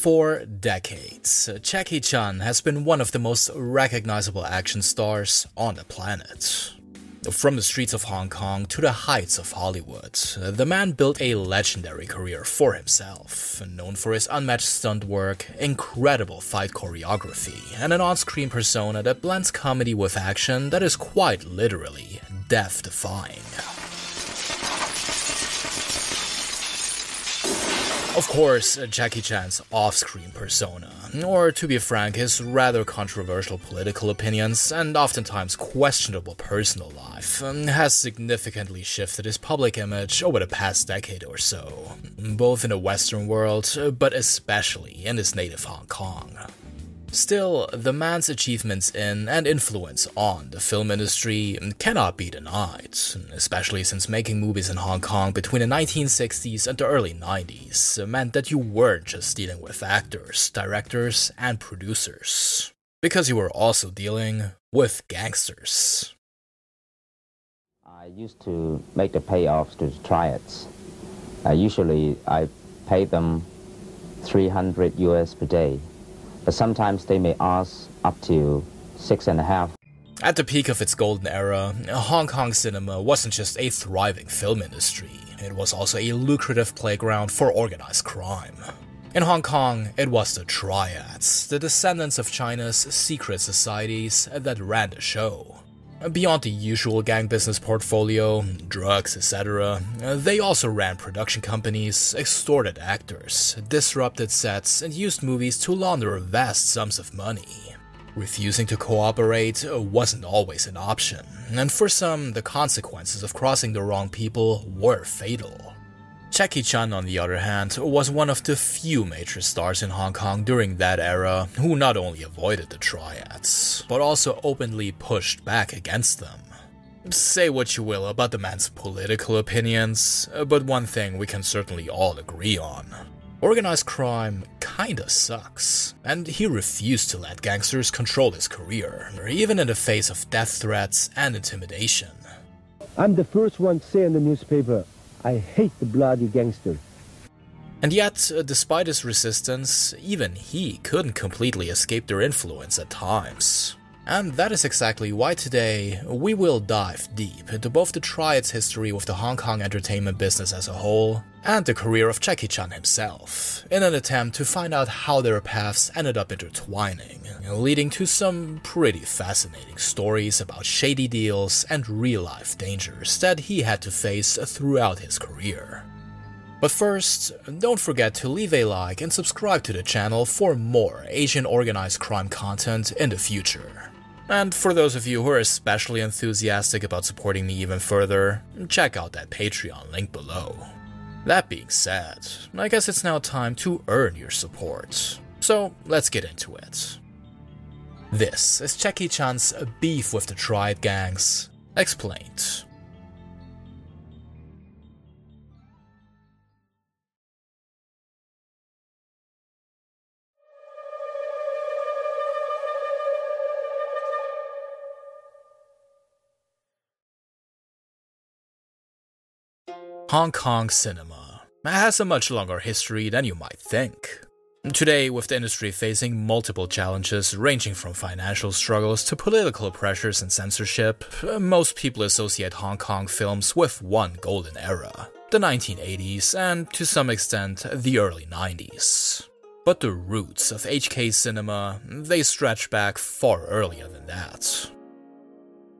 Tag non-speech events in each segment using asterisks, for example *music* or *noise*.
For decades, Jackie Chan has been one of the most recognizable action stars on the planet. From the streets of Hong Kong to the heights of Hollywood, the man built a legendary career for himself, known for his unmatched stunt work, incredible fight choreography, and an on screen persona that blends comedy with action that is quite literally death defying. Of course, Jackie Chan's off screen persona, or to be frank, his rather controversial political opinions and oftentimes questionable personal life, um, has significantly shifted his public image over the past decade or so, both in the Western world, but especially in his native Hong Kong. Still, the man's achievements in and influence on the film industry cannot be denied, especially since making movies in Hong Kong between the 1960s and the early 90s meant that you weren't just dealing with actors, directors, and producers, because you were also dealing with gangsters. I used to make the payoffs to the triads. Uh, usually, I paid them 300 US per day but sometimes they may ask up to six and a half. At the peak of its golden era, Hong Kong cinema wasn't just a thriving film industry, it was also a lucrative playground for organized crime. In Hong Kong, it was the triads, the descendants of China's secret societies, that ran the show. Beyond the usual gang business portfolio, drugs, etc., uh, they also ran production companies, extorted actors, disrupted sets, and used movies to launder vast sums of money. Refusing to cooperate uh, wasn't always an option, and for some, the consequences of crossing the wrong people were fatal. Jackie Chan, on the other hand, was one of the few major stars in Hong Kong during that era who not only avoided the triads, but also openly pushed back against them. Say what you will about the man's political opinions, but one thing we can certainly all agree on. Organized crime kinda sucks, and he refused to let gangsters control his career, even in the face of death threats and intimidation. I'm the first one to say in the newspaper I hate the bloody gangster. And yet, despite his resistance, even he couldn't completely escape their influence at times. And that is exactly why today we will dive deep into both the Triad's history with the Hong Kong entertainment business as a whole and the career of Jackie Chan himself, in an attempt to find out how their paths ended up intertwining, leading to some pretty fascinating stories about shady deals and real life dangers that he had to face throughout his career. But first, don't forget to leave a like and subscribe to the channel for more Asian organized crime content in the future. And for those of you who are especially enthusiastic about supporting me even further, check out that Patreon link below. That being said, I guess it's now time to earn your support. So let's get into it. This is Jackie Chan's beef with the Triad gangs explained. Hong Kong cinema has a much longer history than you might think. Today, with the industry facing multiple challenges ranging from financial struggles to political pressures and censorship, most people associate Hong Kong films with one golden era the 1980s and, to some extent, the early 90s. But the roots of HK cinema, they stretch back far earlier than that.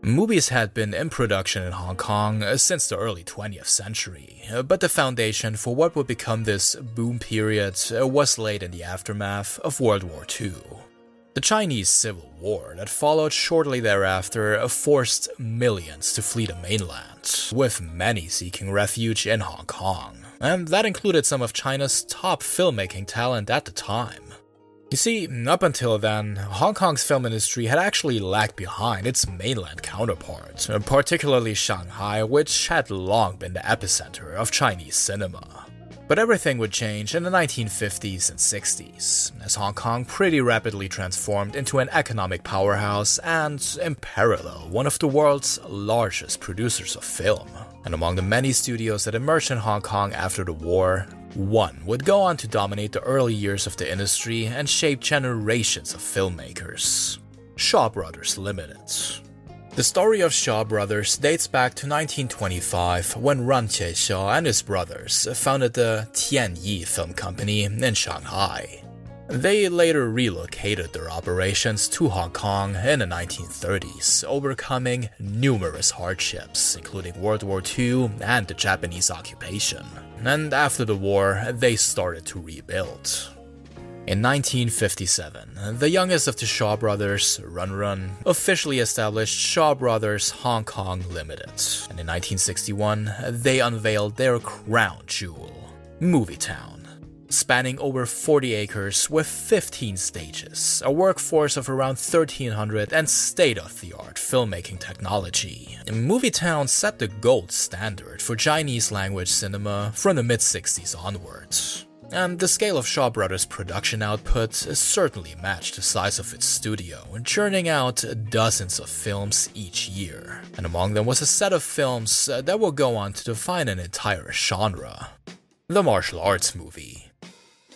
Movies had been in production in Hong Kong uh, since the early 20th century, uh, but the foundation for what would become this boom period uh, was laid in the aftermath of World War II. The Chinese Civil War that followed shortly thereafter forced millions to flee the mainland, with many seeking refuge in Hong Kong, and that included some of China's top filmmaking talent at the time. You see, up until then, Hong Kong's film industry had actually lagged behind its mainland counterparts, particularly Shanghai, which had long been the epicenter of Chinese cinema. But everything would change in the 1950s and 60s, as Hong Kong pretty rapidly transformed into an economic powerhouse and, in parallel, one of the world's largest producers of film. And among the many studios that emerged in Hong Kong after the war, One would go on to dominate the early years of the industry and shape generations of filmmakers Shaw Brothers Limited. The story of Shaw Brothers dates back to 1925 when Runje Shaw and his brothers founded the Tianyi Film Company in Shanghai. They later relocated their operations to Hong Kong in the 1930s, overcoming numerous hardships, including World War II and the Japanese occupation. And after the war, they started to rebuild. In 1957, the youngest of the Shaw brothers, Run Run, officially established Shaw Brothers Hong Kong Limited. And in 1961, they unveiled their crown jewel, Movietown spanning over 40 acres with 15 stages, a workforce of around 1,300, and state of the art filmmaking technology. Movietown set the gold standard for Chinese language cinema from the mid 60s onwards. And the scale of Shaw Brothers' production output certainly matched the size of its studio, churning out dozens of films each year. And among them was a set of films that will go on to define an entire genre the martial arts movie.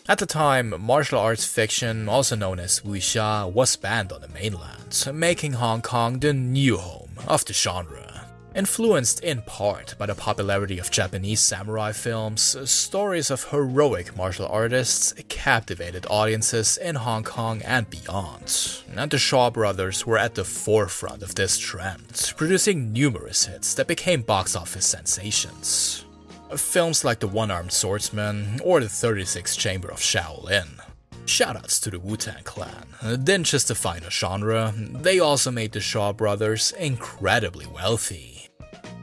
At the time, martial arts fiction, also known as wuxia, was banned on the mainland, making Hong Kong the new home of the genre. Influenced in part by the popularity of Japanese samurai films, stories of heroic martial artists captivated audiences in Hong Kong and beyond. And the Shaw brothers were at the forefront of this trend, producing numerous hits that became box office sensations films like The One Armed Swordsman or The 36th Chamber of Shaolin. Shoutouts to the Wu Tang Clan. Didn't just define a genre, they also made the Shaw brothers incredibly wealthy.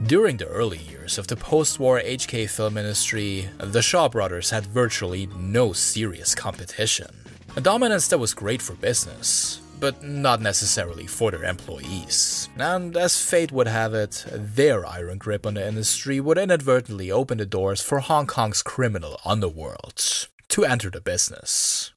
During the early years of the post war HK film industry, the Shaw brothers had virtually no serious competition. A dominance that was great for business, but not necessarily for their employees. And as fate would have it, their iron grip on the industry would inadvertently open the doors for Hong Kong's criminal underworld to enter the business.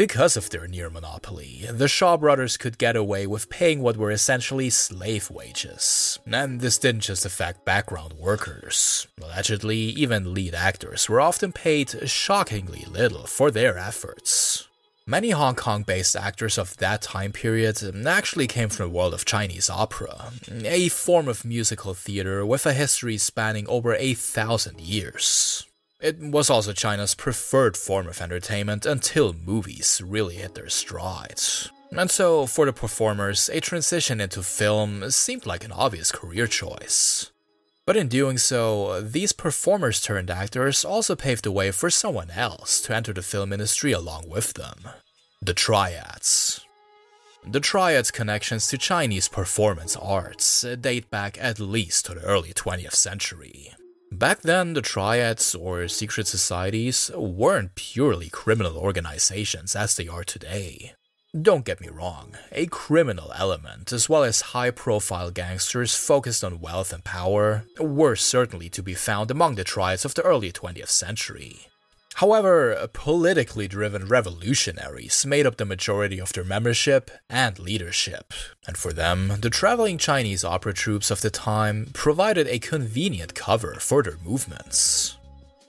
Because of their near monopoly, the Shaw brothers could get away with paying what were essentially slave wages. And this didn't just affect background workers. Allegedly, even lead actors were often paid shockingly little for their efforts. Many Hong Kong based actors of that time period actually came from the world of Chinese opera, a form of musical theater with a history spanning over a thousand years. It was also China's preferred form of entertainment until movies really hit their stride. And so, for the performers, a transition into film seemed like an obvious career choice. But in doing so, these performers turned actors also paved the way for someone else to enter the film industry along with them the Triads. The Triads' connections to Chinese performance arts date back at least to the early 20th century. Back then, the Triads, or secret societies, weren't purely criminal organizations as they are today. Don't get me wrong, a criminal element, as well as high profile gangsters focused on wealth and power, were certainly to be found among the triads of the early 20th century. However, politically driven revolutionaries made up the majority of their membership and leadership, and for them, the traveling Chinese opera troops of the time provided a convenient cover for their movements.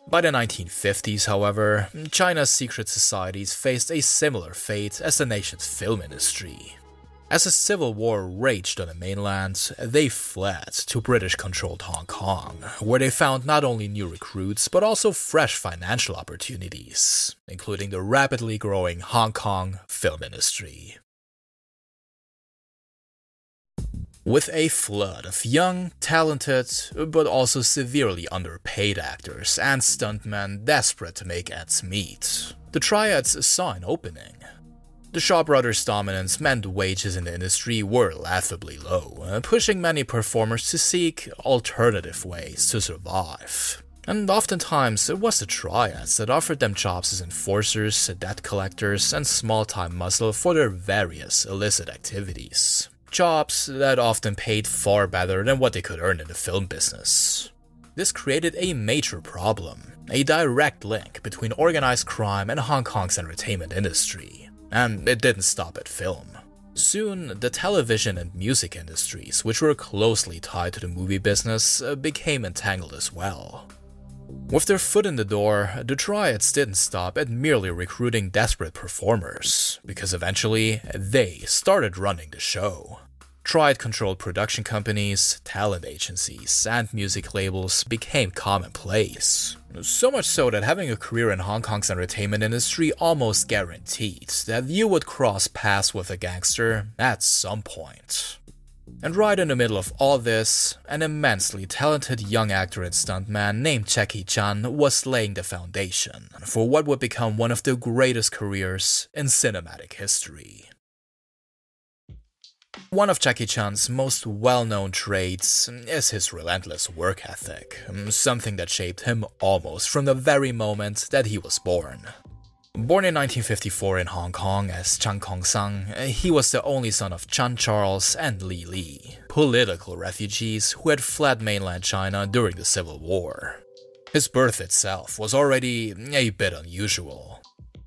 By the 1950s, however, China's secret societies faced a similar fate as the nation's film industry. As a civil war raged on the mainland, they fled to British controlled Hong Kong, where they found not only new recruits but also fresh financial opportunities, including the rapidly growing Hong Kong film industry. With a flood of young, talented, but also severely underpaid actors and stuntmen desperate to make ends meet, the Triads saw an opening. The Shaw Brothers' dominance meant wages in the industry were laughably low, pushing many performers to seek alternative ways to survive. And oftentimes, it was the triads that offered them jobs as enforcers, debt collectors, and small time muscle for their various illicit activities jobs that often paid far better than what they could earn in the film business. This created a major problem, a direct link between organized crime and Hong Kong's entertainment industry. And it didn't stop at film. Soon, the television and music industries, which were closely tied to the movie business, uh, became entangled as well. With their foot in the door, the Triads didn't stop at merely recruiting desperate performers, because eventually they started running the show. Triad controlled production companies, talent agencies, and music labels became commonplace. So much so that having a career in Hong Kong's entertainment industry almost guaranteed that you would cross paths with a gangster at some point. And right in the middle of all this, an immensely talented young actor and stuntman named Jackie Chan was laying the foundation for what would become one of the greatest careers in cinematic history. One of Jackie Chan's most well known traits is his relentless work ethic, something that shaped him almost from the very moment that he was born. Born in 1954 in Hong Kong as Chan Kong Sang, he was the only son of Chan Charles and Li Li, political refugees who had fled mainland China during the Civil War. His birth itself was already a bit unusual.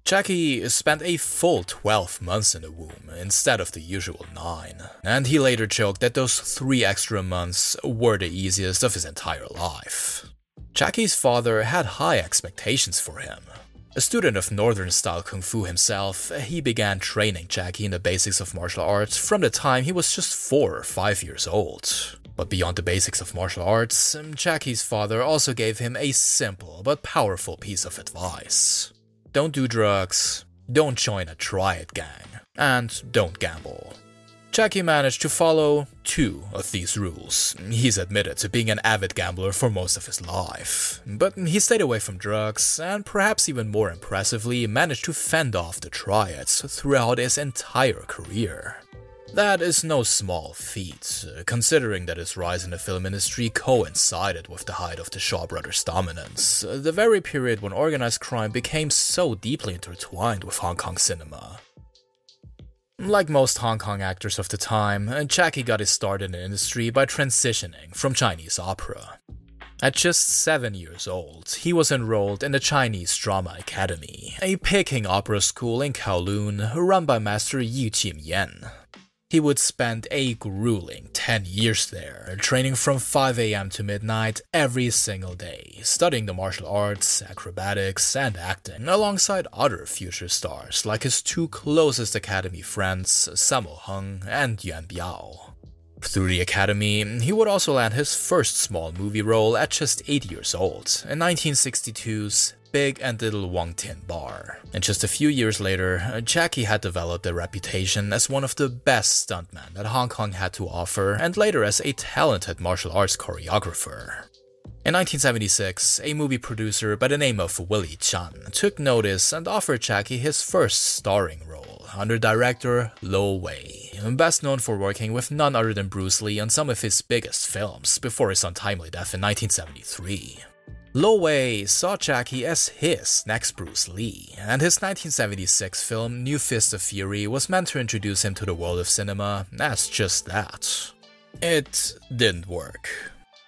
Jackie spent a full 12 months in the womb instead of the usual 9, and he later joked that those three extra months were the easiest of his entire life. Jackie's father had high expectations for him, a student of Northern style Kung Fu himself, he began training Jackie in the basics of martial arts from the time he was just 4 or 5 years old. But beyond the basics of martial arts, Jackie's father also gave him a simple but powerful piece of advice. Don't do drugs, don't join a triad gang, and don't gamble. Jackie managed to follow two of these rules. He's admitted to being an avid gambler for most of his life, but he stayed away from drugs and, perhaps even more impressively, managed to fend off the triads throughout his entire career. That is no small feat, considering that his rise in the film industry coincided with the height of the Shaw Brothers' dominance, the very period when organized crime became so deeply intertwined with Hong Kong cinema. Like most Hong Kong actors of the time, Jackie got his start in the industry by transitioning from Chinese opera. At just seven years old, he was enrolled in the Chinese Drama Academy, a Peking opera school in Kowloon run by Master Yu Jim-yuen. He would spend a grueling 10 years there, training from 5 am to midnight every single day, studying the martial arts, acrobatics, and acting alongside other future stars like his two closest academy friends, Sammo Hung and Yuen Biao. Through the academy, he would also land his first small movie role at just 8 years old in 1962's Big and Little Wong Tin Bar. And just a few years later, uh, Jackie had developed a reputation as one of the best stuntmen that Hong Kong had to offer, and later as a talented martial arts choreographer. In 1976, a movie producer by the name of Willie Chan took notice and offered Jackie his first starring role under director Lo Wei, best known for working with none other than Bruce Lee on some of his biggest films before his untimely death in 1973. Lo Wei saw Jackie as his next Bruce Lee, and his 1976 film New Fist of Fury was meant to introduce him to the world of cinema as just that. It didn't work.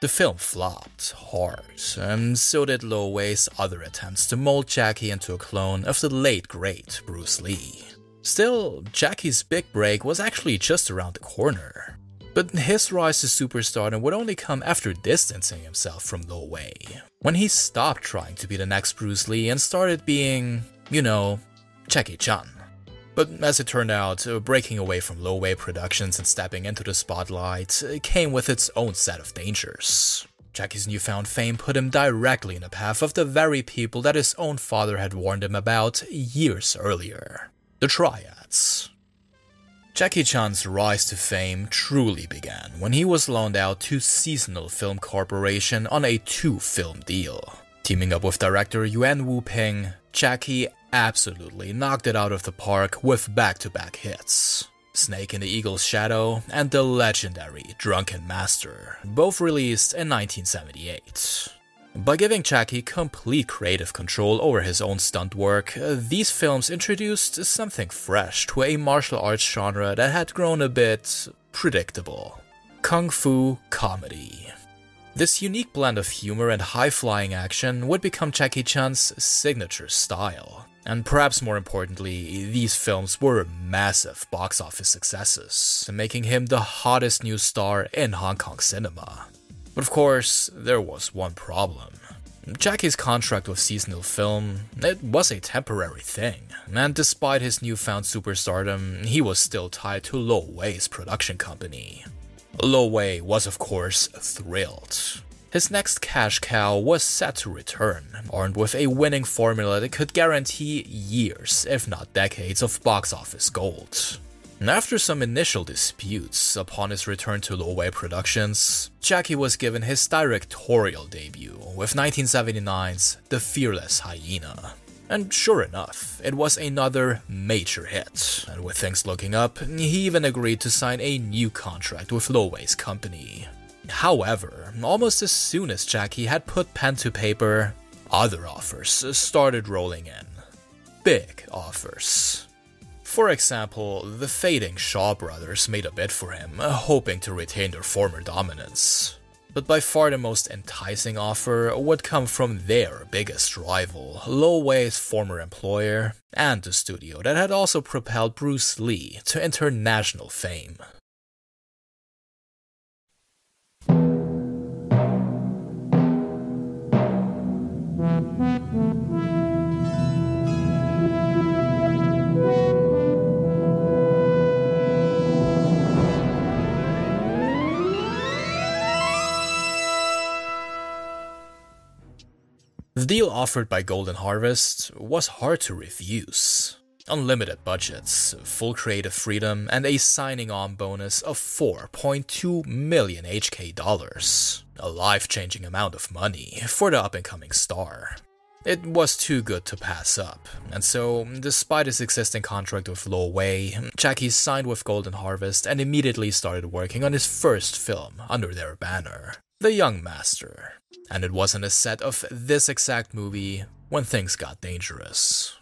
The film flopped hard, and so did Lo Wei's other attempts to mold Jackie into a clone of the late great Bruce Lee. Still, Jackie's big break was actually just around the corner. But his rise to superstardom would only come after distancing himself from Wei, when he stopped trying to be the next Bruce Lee and started being, you know, Jackie Chan. But as it turned out, uh, breaking away from Lo Wei Productions and stepping into the spotlight uh, came with its own set of dangers. Jackie's newfound fame put him directly in the path of the very people that his own father had warned him about years earlier the Triads. Jackie Chan's rise to fame truly began when he was loaned out to Seasonal Film Corporation on a two film deal. Teaming up with director Yuen Woo-ping, Jackie absolutely knocked it out of the park with back to back hits. Snake in the Eagle's Shadow and the legendary Drunken Master, both released in 1978. By giving Jackie complete creative control over his own stunt work, uh, these films introduced something fresh to a martial arts genre that had grown a bit predictable Kung Fu comedy. This unique blend of humor and high flying action would become Jackie Chan's signature style. And perhaps more importantly, these films were massive box office successes, making him the hottest new star in Hong Kong cinema. But of course, there was one problem. Jackie's contract with Seasonal Film, it was a temporary thing, and despite his newfound superstardom, he was still tied to Lo Wei's production company. Lo Wei was of course thrilled. His next cash cow was set to return, armed with a winning formula that could guarantee years, if not decades, of box office gold. After some initial disputes upon his return to Lo Wei Productions, Jackie was given his directorial debut with 1979's The Fearless Hyena. And sure enough, it was another major hit, and with things looking up, he even agreed to sign a new contract with Lo Wei's company. However, almost as soon as Jackie had put pen to paper, other offers started rolling in. Big offers. For example, the fading Shaw brothers made a bid for him, uh, hoping to retain their former dominance. But by far the most enticing offer would come from their biggest rival, Lo Wei's former employer, and the studio that had also propelled Bruce Lee to international fame. The deal offered by Golden Harvest was hard to refuse. Unlimited budgets, full creative freedom, and a signing on bonus of 4.2 million HK dollars. A life changing amount of money for the up and coming star. It was too good to pass up, and so, despite his existing contract with Lo Wei, Jackie signed with Golden Harvest and immediately started working on his first film under their banner, The Young Master and it was on a set of this exact movie when things got dangerous.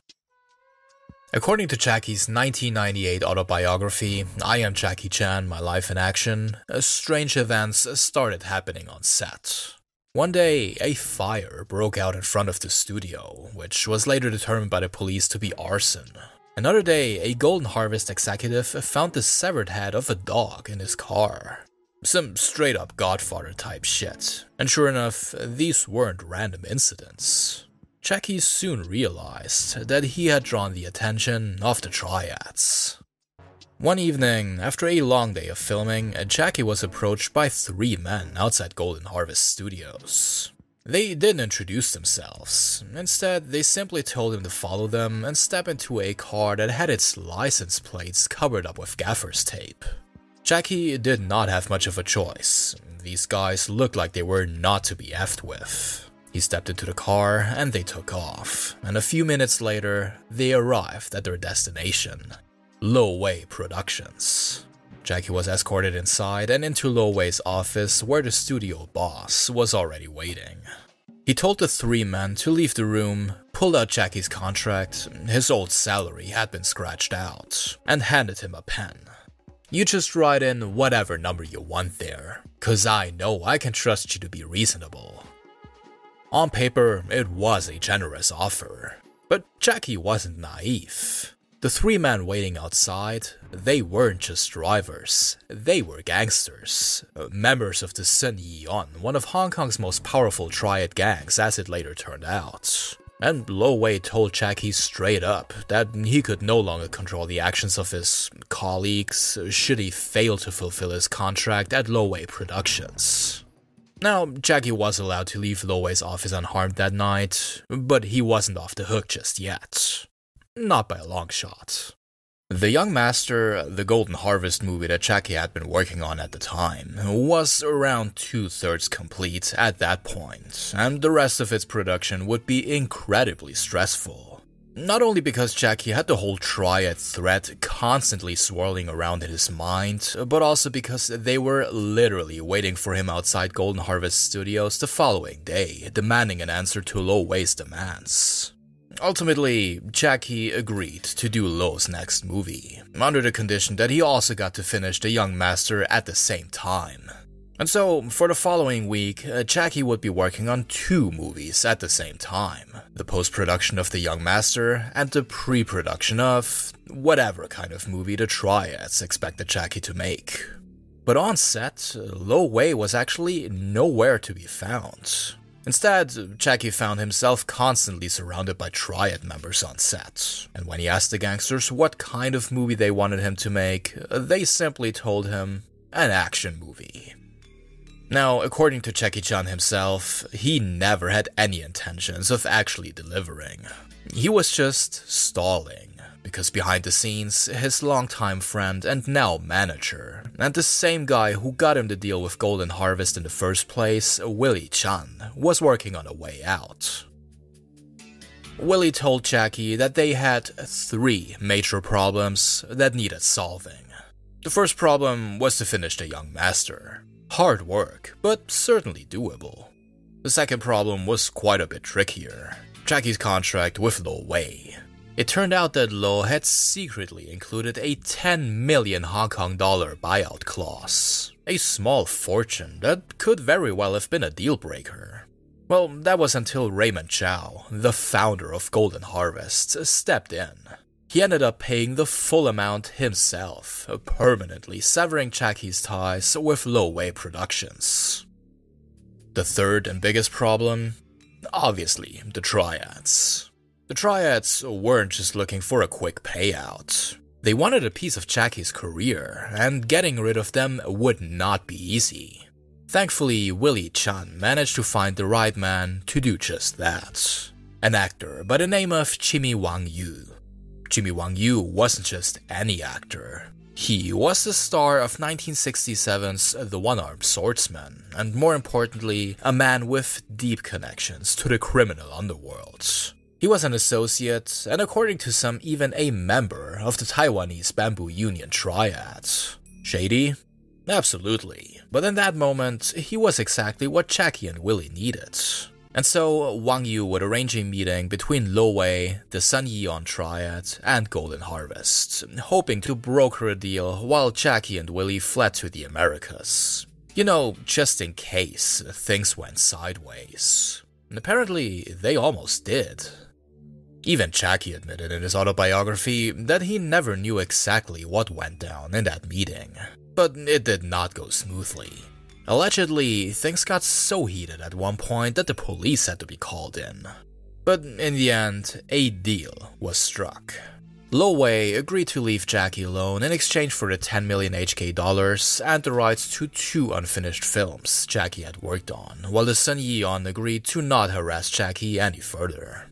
According to Jackie's 1998 autobiography, I Am Jackie Chan My Life in Action, strange events started happening on set. One day, a fire broke out in front of the studio, which was later determined by the police to be arson. Another day, a Golden Harvest executive found the severed head of a dog in his car. Some straight up Godfather type shit. And sure enough, these weren't random incidents. Jackie soon realized that he had drawn the attention of the triads. One evening, after a long day of filming, Jackie was approached by three men outside Golden Harvest Studios. They didn't introduce themselves. Instead, they simply told him to follow them and step into a car that had its license plates covered up with gaffer's tape. Jackie did not have much of a choice. These guys looked like they were not to be effed with. He stepped into the car and they took off, and a few minutes later, they arrived at their destination Lo Wei Productions. Jackie was escorted inside and into Lo Wei's office where the studio boss was already waiting. He told the three men to leave the room, pulled out Jackie's contract, his old salary had been scratched out, and handed him a pen. You just write in whatever number you want there, cause I know I can trust you to be reasonable. On paper, it was a generous offer, but Jackie wasn't naive. The three men waiting outside, they weren't just drivers, they were gangsters, members of the Sun Yee-on, one of Hong Kong's most powerful triad gangs as it later turned out. And Lo Wei told Jackie straight up that he could no longer control the actions of his colleagues should he fail to fulfill his contract at Lo Wei Productions. Now, Jackie was allowed to leave Lo Wei's office unharmed that night, but he wasn't off the hook just yet. Not by a long shot. The Young Master, the Golden Harvest movie that Jackie had been working on at the time, was around two thirds complete at that point, and the rest of its production would be incredibly stressful. Not only because Jackie had the whole triad threat constantly swirling around in his mind, but also because they were literally waiting for him outside Golden Harvest Studios the following day, demanding an answer to Lo Wei's demands. Ultimately, Jackie agreed to do Lo's next movie, under the condition that he also got to finish The Young Master at the same time. And so, for the following week, uh, Jackie would be working on two movies at the same time the post production of The Young Master and the pre production of whatever kind of movie the Triads expected Jackie to make. But on set, Lo Wei was actually nowhere to be found. Instead, Jackie found himself constantly surrounded by Triad members on set, and when he asked the gangsters what kind of movie they wanted him to make, they simply told him an action movie. Now, according to Jackie Chan himself, he never had any intentions of actually delivering. He was just stalling because behind the scenes, his longtime friend and now manager, and the same guy who got him the deal with Golden Harvest in the first place, Willie Chan, was working on a way out. Willie told Jackie that they had three major problems that needed solving. The first problem was to finish the young master. Hard work, but certainly doable. The second problem was quite a bit trickier. Jackie's contract with Lo Wei, it turned out that Lo had secretly included a 10 million Hong Kong dollar buyout clause, a small fortune that could very well have been a deal breaker. Well, that was until Raymond Chow, the founder of Golden Harvest, stepped in. He ended up paying the full amount himself, permanently severing Jackie's ties with Lo Wei Productions. The third and biggest problem? Obviously, the triads. The Triads weren't just looking for a quick payout. They wanted a piece of Jackie's career, and getting rid of them would not be easy. Thankfully, Willie Chan managed to find the right man to do just that. An actor by the name of Jimmy Wang Yu. Jimmy Wang Yu wasn't just any actor. He was the star of 1967's The One Armed Swordsman, and more importantly, a man with deep connections to the criminal underworld. He was an associate, and according to some, even a member of the Taiwanese Bamboo Union Triad. Shady? Absolutely. But in that moment, he was exactly what Jackie and Willie needed. And so, Wang Yu would arrange a meeting between Lo Wei, the Sun Yee-on Triad, and Golden Harvest, hoping to broker a deal while Jackie and Willie fled to the Americas. You know, just in case things went sideways. And apparently, they almost did. Even Jackie admitted in his autobiography that he never knew exactly what went down in that meeting, but it did not go smoothly. Allegedly, things got so heated at one point that the police had to be called in. But in the end, a deal was struck. Lo Wei agreed to leave Jackie alone in exchange for the 10 million HK dollars and the rights to two unfinished films Jackie had worked on, while the Sun Yee-on agreed to not harass Jackie any further.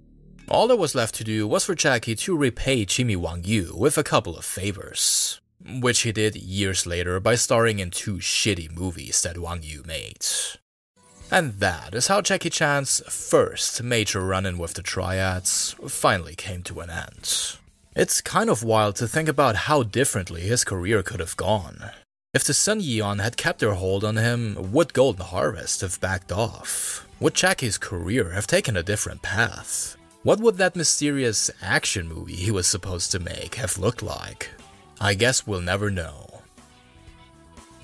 All that was left to do was for Jackie to repay Jimmy Wang Yu with a couple of favors, which he did years later by starring in two shitty movies that Wang Yu made. And that is how Jackie Chan's first major run in with the Triads finally came to an end. It's kind of wild to think about how differently his career could have gone. If the Sun Yee-on had kept their hold on him, would Golden Harvest have backed off? Would Jackie's career have taken a different path? What would that mysterious action movie he was supposed to make have looked like? I guess we'll never know.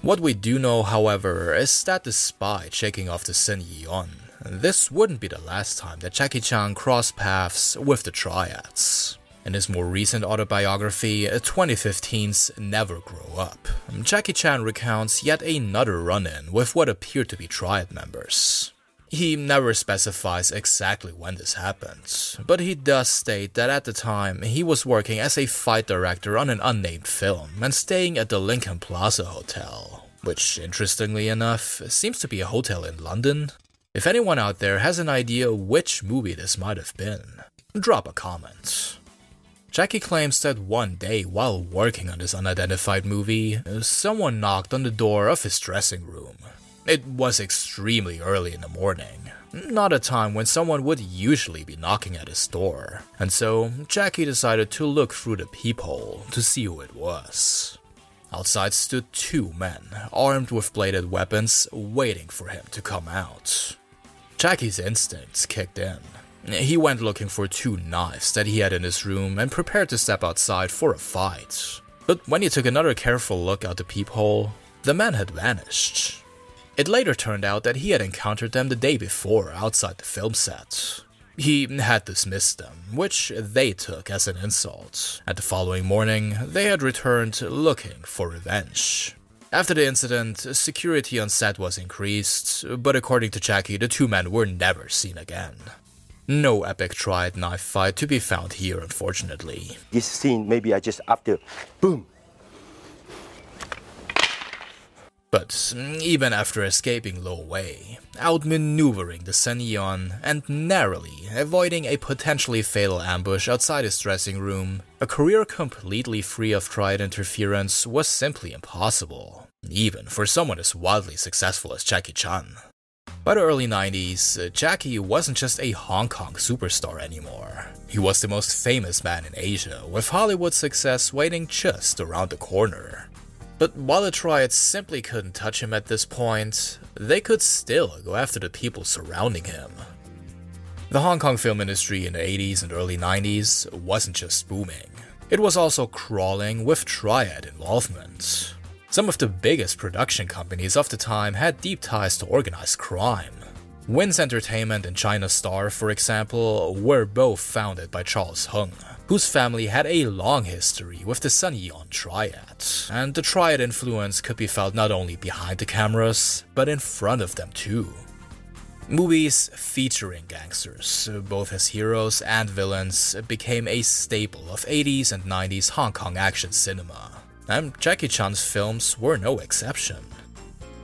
What we do know, however, is that despite shaking off the Sun Yee-on, this wouldn't be the last time that Jackie Chan crossed paths with the Triads. In his more recent autobiography, 2015's Never Grow Up, Jackie Chan recounts yet another run in with what appeared to be Triad members. He never specifies exactly when this happened, but he does state that at the time he was working as a fight director on an unnamed film and staying at the Lincoln Plaza Hotel, which, interestingly enough, seems to be a hotel in London. If anyone out there has an idea which movie this might have been, drop a comment. Jackie claims that one day while working on this unidentified movie, someone knocked on the door of his dressing room it was extremely early in the morning, not a time when someone would usually be knocking at his door, and so Jackie decided to look through the peephole to see who it was. Outside stood two men, armed with bladed weapons, waiting for him to come out. Jackie's instincts kicked in. He went looking for two knives that he had in his room and prepared to step outside for a fight. But when he took another careful look out the peephole, the men had vanished. It later turned out that he had encountered them the day before outside the film set. He had dismissed them, which they took as an insult, and the following morning they had returned looking for revenge. After the incident, security on set was increased, but according to Jackie, the two men were never seen again. No epic triad knife fight to be found here, unfortunately. This scene, maybe I just there, boom, But even after escaping Lo Wei, outmaneuvering the Sun Yee-on, and narrowly avoiding a potentially fatal ambush outside his dressing room, a career completely free of triad interference was simply impossible, even for someone as wildly successful as Jackie Chan. By the early 90s, Jackie wasn't just a Hong Kong superstar anymore. He was the most famous man in Asia, with Hollywood success waiting just around the corner. But while the Triads simply couldn't touch him at this point, they could still go after the people surrounding him. The Hong Kong film industry in the 80s and early 90s wasn't just booming, it was also crawling with Triad involvement. Some of the biggest production companies of the time had deep ties to organized crime. Wins Entertainment and China Star, for example, were both founded by Charles Heung, whose family had a long history with the Sun Yee-on Triad, and the Triad influence could be felt not only behind the cameras, but in front of them too. Movies featuring gangsters, both as heroes and villains, became a staple of 80s and 90s Hong Kong action cinema, and Jackie Chan's films were no exception.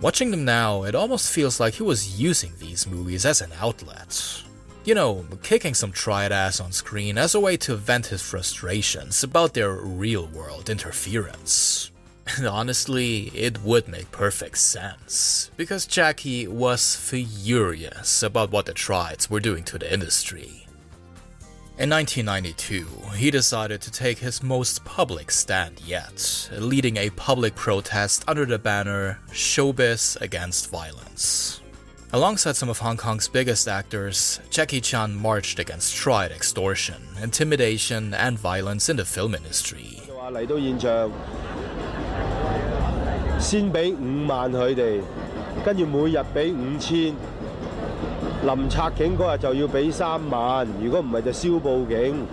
Watching them now, it almost feels like he was using these movies as an outlet, you know, kicking some triad ass on screen as a way to vent his frustrations about their real world interference. And honestly, it would make perfect sense, because Jackie was furious about what the triads were doing to the industry. In 1992, he decided to take his most public stand yet, leading a public protest under the banner Showbiz Against Violence. Alongside some of Hong Kong's biggest actors, Jackie Chan marched against triad extortion, intimidation, and violence in the film industry. 先俾五萬佢哋，跟住每日俾五千。臨拆警嗰日就要俾三萬，如果唔係就燒報警。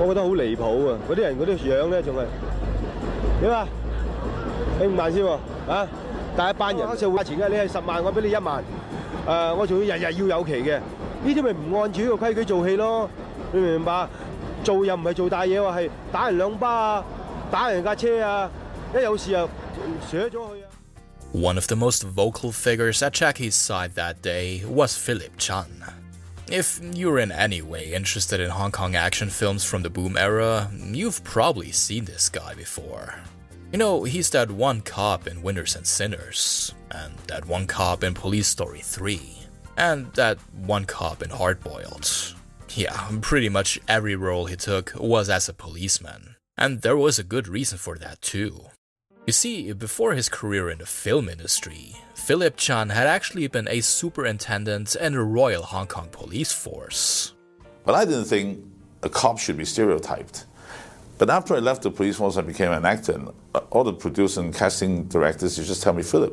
我覺得好離譜啊！嗰啲人嗰啲樣咧仲係點啊？俾五萬先喎啊！但一班人黑社會價錢嘅，你係十萬，我俾你一萬。誒、我仲要日日要有期嘅，呢啲咪唔按照呢個規矩做戲咯？你明唔明白？做又唔係做大嘢喎，係打人兩巴啊，打人架車啊，一有事又寫咗佢啊！One of the most vocal figures at Jackie's side that day was Philip Chan. If you're in any way interested in Hong Kong action films from the boom era, you've probably seen this guy before. You know, he's that one cop in Winners and Sinners, and that one cop in Police Story 3, and that one cop in Hardboiled. Yeah, pretty much every role he took was as a policeman, and there was a good reason for that too. You see, before his career in the film industry, Philip Chan had actually been a superintendent in the Royal Hong Kong Police Force. But I didn't think a cop should be stereotyped. But after I left the police force and became an actor, all the producers and casting directors used to just tell me, Philip,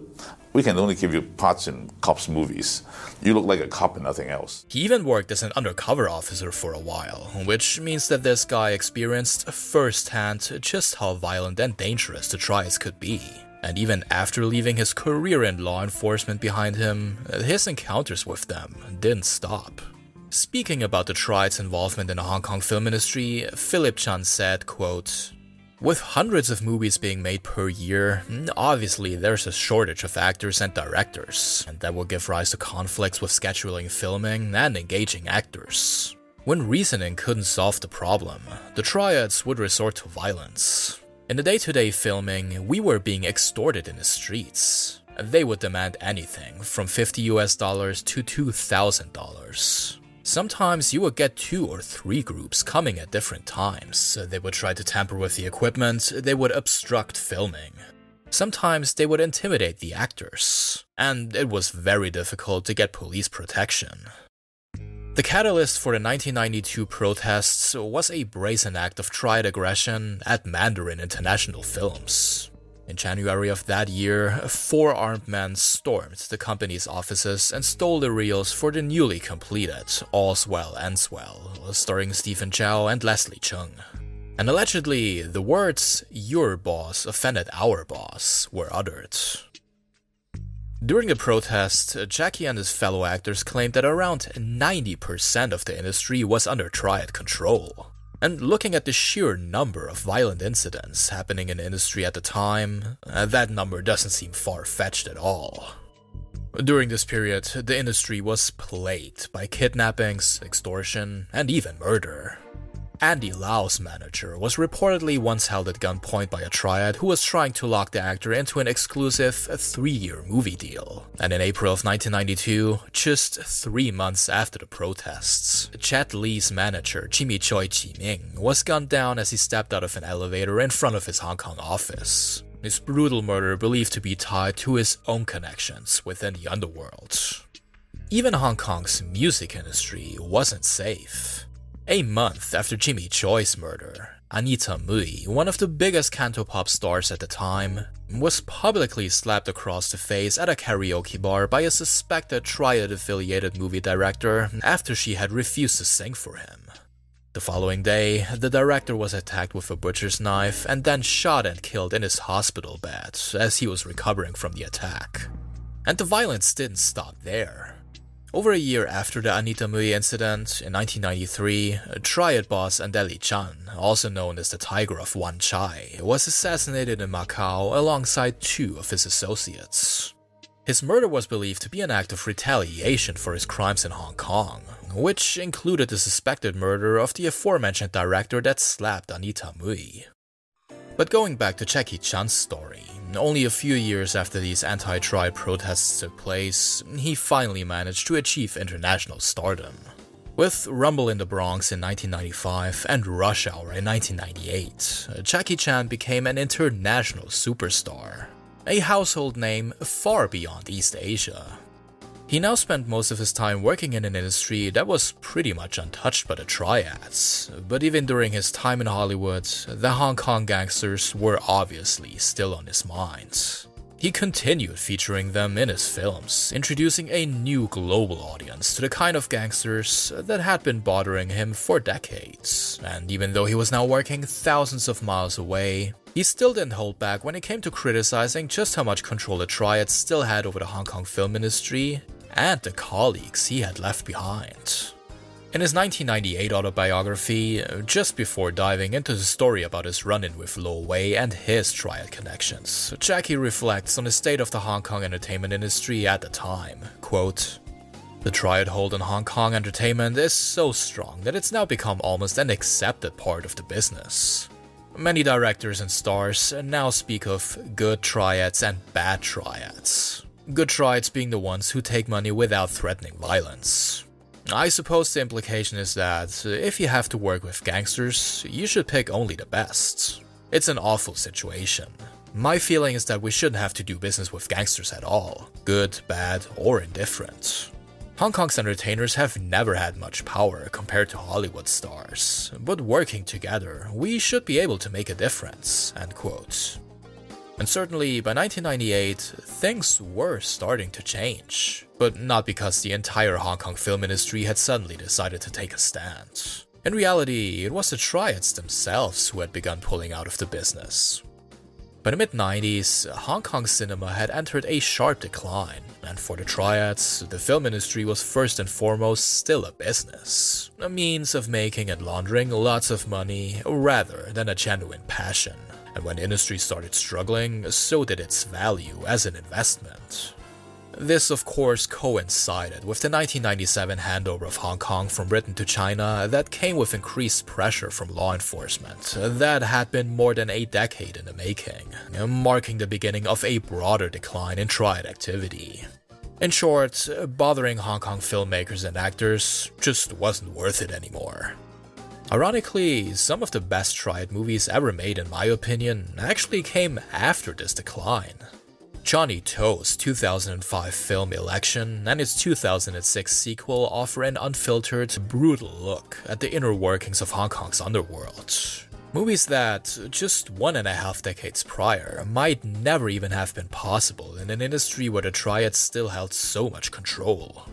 we can only give you parts in cops' movies. You look like a cop and nothing else. He even worked as an undercover officer for a while, which means that this guy experienced firsthand just how violent and dangerous the triads could be. And even after leaving his career in law enforcement behind him, his encounters with them didn't stop. Speaking about the triads' involvement in the Hong Kong film industry, Philip Chan said, quote, with hundreds of movies being made per year, mm, obviously there's a shortage of actors and directors, and that will give rise to conflicts with scheduling filming and engaging actors. When reasoning couldn't solve the problem, the triads would resort to violence. In the day to day filming, we were being extorted in the streets. They would demand anything from 50 US dollars to $2,000. Sometimes you would get two or three groups coming at different times. They would try to tamper with the equipment, they would obstruct filming. Sometimes they would intimidate the actors, and it was very difficult to get police protection. The catalyst for the 1992 protests was a brazen act of triad aggression at Mandarin International Films. In January of that year, four armed men stormed the company's offices and stole the reels for the newly completed All's Well Ends Well, starring Stephen Chow and Leslie Cheung. And allegedly, the words, your boss offended our boss, were uttered. During the protest, Jackie and his fellow actors claimed that around 90% of the industry was under triad control. And looking at the sheer number of violent incidents happening in the industry at the time, uh, that number doesn't seem far fetched at all. During this period, the industry was plagued by kidnappings, extortion, and even murder. Andy Lau's manager was reportedly once held at gunpoint by a triad who was trying to lock the actor into an exclusive three year movie deal. And in April of 1992, just three months after the protests, Jet Li's manager, Jimmy Choi Chi-ming, was gunned down as he stepped out of an elevator in front of his Hong Kong office. His brutal murder believed to be tied to his own connections within the underworld. Even Hong Kong's music industry wasn't safe. A month after Jimmy Choi's murder, Anita Mui, one of the biggest cantopop stars at the time, was publicly slapped across the face at a karaoke bar by a suspected Triad affiliated movie director after she had refused to sing for him. The following day, the director was attacked with a butcher's knife and then shot and killed in his hospital bed as he was recovering from the attack. And the violence didn't stop there. Over a year after the Anita Mui incident, in 1993, Triad boss Andely Chan, also known as the Tiger of Wan Chai, was assassinated in Macau alongside two of his associates. His murder was believed to be an act of retaliation for his crimes in Hong Kong, which included the suspected murder of the aforementioned director that slapped Anita Mui. But going back to Jackie Chan's story, only a few years after these anti triad protests took place, he finally managed to achieve international stardom. With Rumble in the Bronx in 1995 and Rush Hour in 1998, Jackie Chan became an international superstar, a household name far beyond East Asia. He now spent most of his time working in an industry that was pretty much untouched by the triads, but even during his time in Hollywood, the Hong Kong gangsters were obviously still on his mind. He continued featuring them in his films, introducing a new global audience to the kind of gangsters that had been bothering him for decades. And even though he was now working thousands of miles away, he still didn't hold back when it came to criticizing just how much control the Triads still had over the Hong Kong film industry and the colleagues he had left behind. In his 1998 autobiography, just before diving into the story about his run in with Lo Wei and his triad connections, Jackie reflects on the state of the Hong Kong entertainment industry at the time. Quote, the triad hold on Hong Kong entertainment is so strong that it's now become almost an accepted part of the business. Many directors and stars now speak of good triads and bad triads. Good triads being the ones who take money without threatening violence. I suppose the implication is that if you have to work with gangsters, you should pick only the best. It's an awful situation. My feeling is that we shouldn't have to do business with gangsters at all, good, bad, or indifferent. Hong Kong's entertainers have never had much power compared to Hollywood stars, but working together, we should be able to make a difference. End quote. And certainly by 1998, things were starting to change. But not because the entire Hong Kong film industry had suddenly decided to take a stand. In reality, it was the triads themselves who had begun pulling out of the business. By the mid 90s, Hong Kong cinema had entered a sharp decline, and for the triads, the film industry was first and foremost still a business, a means of making and laundering lots of money rather than a genuine passion and when industry started struggling, so did its value as an investment. This, of course, coincided with the 1997 handover of Hong Kong from Britain to China that came with increased pressure from law enforcement that had been more than a decade in the making, marking the beginning of a broader decline in triad activity. In short, bothering Hong Kong filmmakers and actors just wasn't worth it anymore. Ironically, some of the best triad movies ever made, in my opinion, actually came after this decline. Johnny To's 2005 film Election and its 2006 sequel offer an unfiltered, brutal look at the inner workings of Hong Kong's underworld. Movies that, just one and a half decades prior, might never even have been possible in an industry where the triad still held so much control.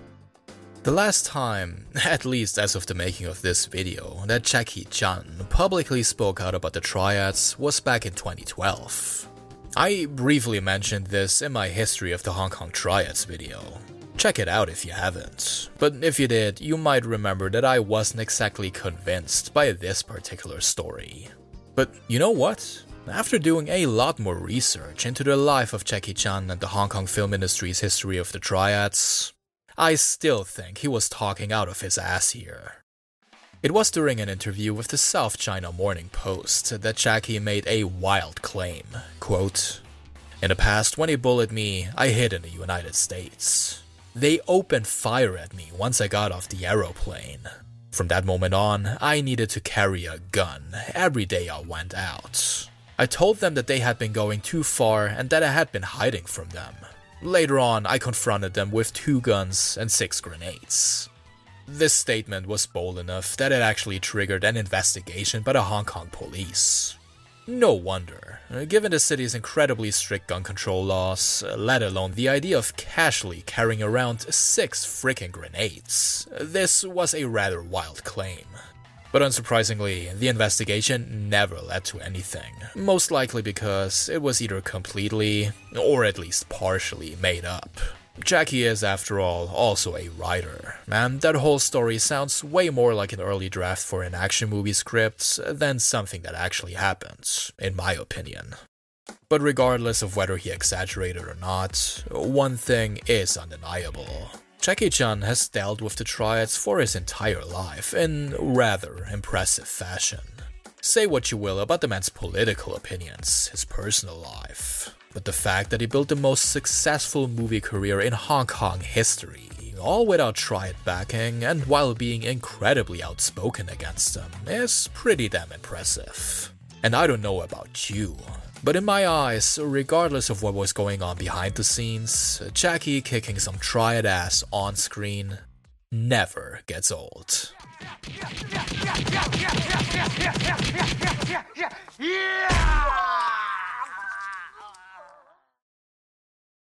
The last time, *laughs* at least as of the making of this video, that Jackie Chan publicly spoke out about the triads was back in 2012. I briefly mentioned this in my History of the Hong Kong Triads video. Check it out if you haven't. But if you did, you might remember that I wasn't exactly convinced by this particular story. But you know what? After doing a lot more research into the life of Jackie Chan and the Hong Kong film industry's history of the triads, I still think he was talking out of his ass here. It was during an interview with the South China Morning Post that Jackie made a wild claim. Quote, In the past, when he bullied me, I hid in the United States. They opened fire at me once I got off the aeroplane. From that moment on, I needed to carry a gun every day I went out. I told them that they had been going too far and that I had been hiding from them. Later on, I confronted them with two guns and six grenades. This statement was bold enough that it actually triggered an investigation by the Hong Kong police. No wonder, uh, given the city's incredibly strict gun control laws, uh, let alone the idea of casually carrying around six freaking grenades. This was a rather wild claim. But unsurprisingly, the investigation never led to anything, most likely because it was either completely, or at least partially, made up. Jackie is, after all, also a writer, and that whole story sounds way more like an early draft for an action movie script than something that actually happened, in my opinion. But regardless of whether he exaggerated or not, one thing is undeniable. Jackie Chan has dealt with the triads for his entire life in rather impressive fashion. Say what you will about the man's political opinions, his personal life, but the fact that he built the most successful movie career in Hong Kong history, all without triad backing and while being incredibly outspoken against them, is pretty damn impressive. And I don't know about you, but in my eyes, regardless of what was going on behind the scenes, Jackie kicking some triad ass on screen never gets old.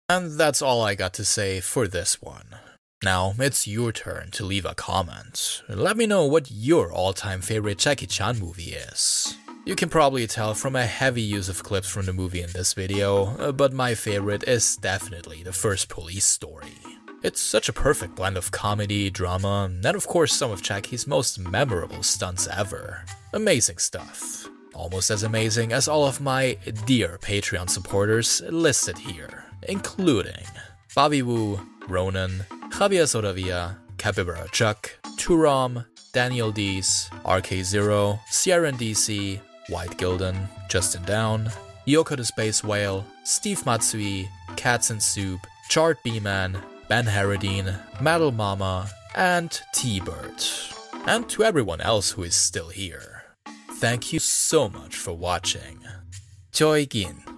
And that's all I got to say for this one. Now, it's your turn to leave a comment. Let me know what your all time favorite Jackie Chan movie is. You can probably tell from a heavy use of clips from the movie in this video, uh, but my favorite is definitely the first police story. It's such a perfect blend of comedy, drama, and of course some of Jackie's most memorable stunts ever. Amazing stuff. Almost as amazing as all of my dear Patreon supporters listed here, including Bobby Wu, Ronan, Javier Sodavia, Capybara Chuck, Turam, Daniel Dees, RK0, Sierra DC, White Gilden, Justin Down, Yoko the Space Whale, Steve Matsui, Cats and Soup, Chart B-Man, Ben Harradine, Metal Mama, and T-Bird. And to everyone else who is still here. Thank you so much for watching. Joy Gin.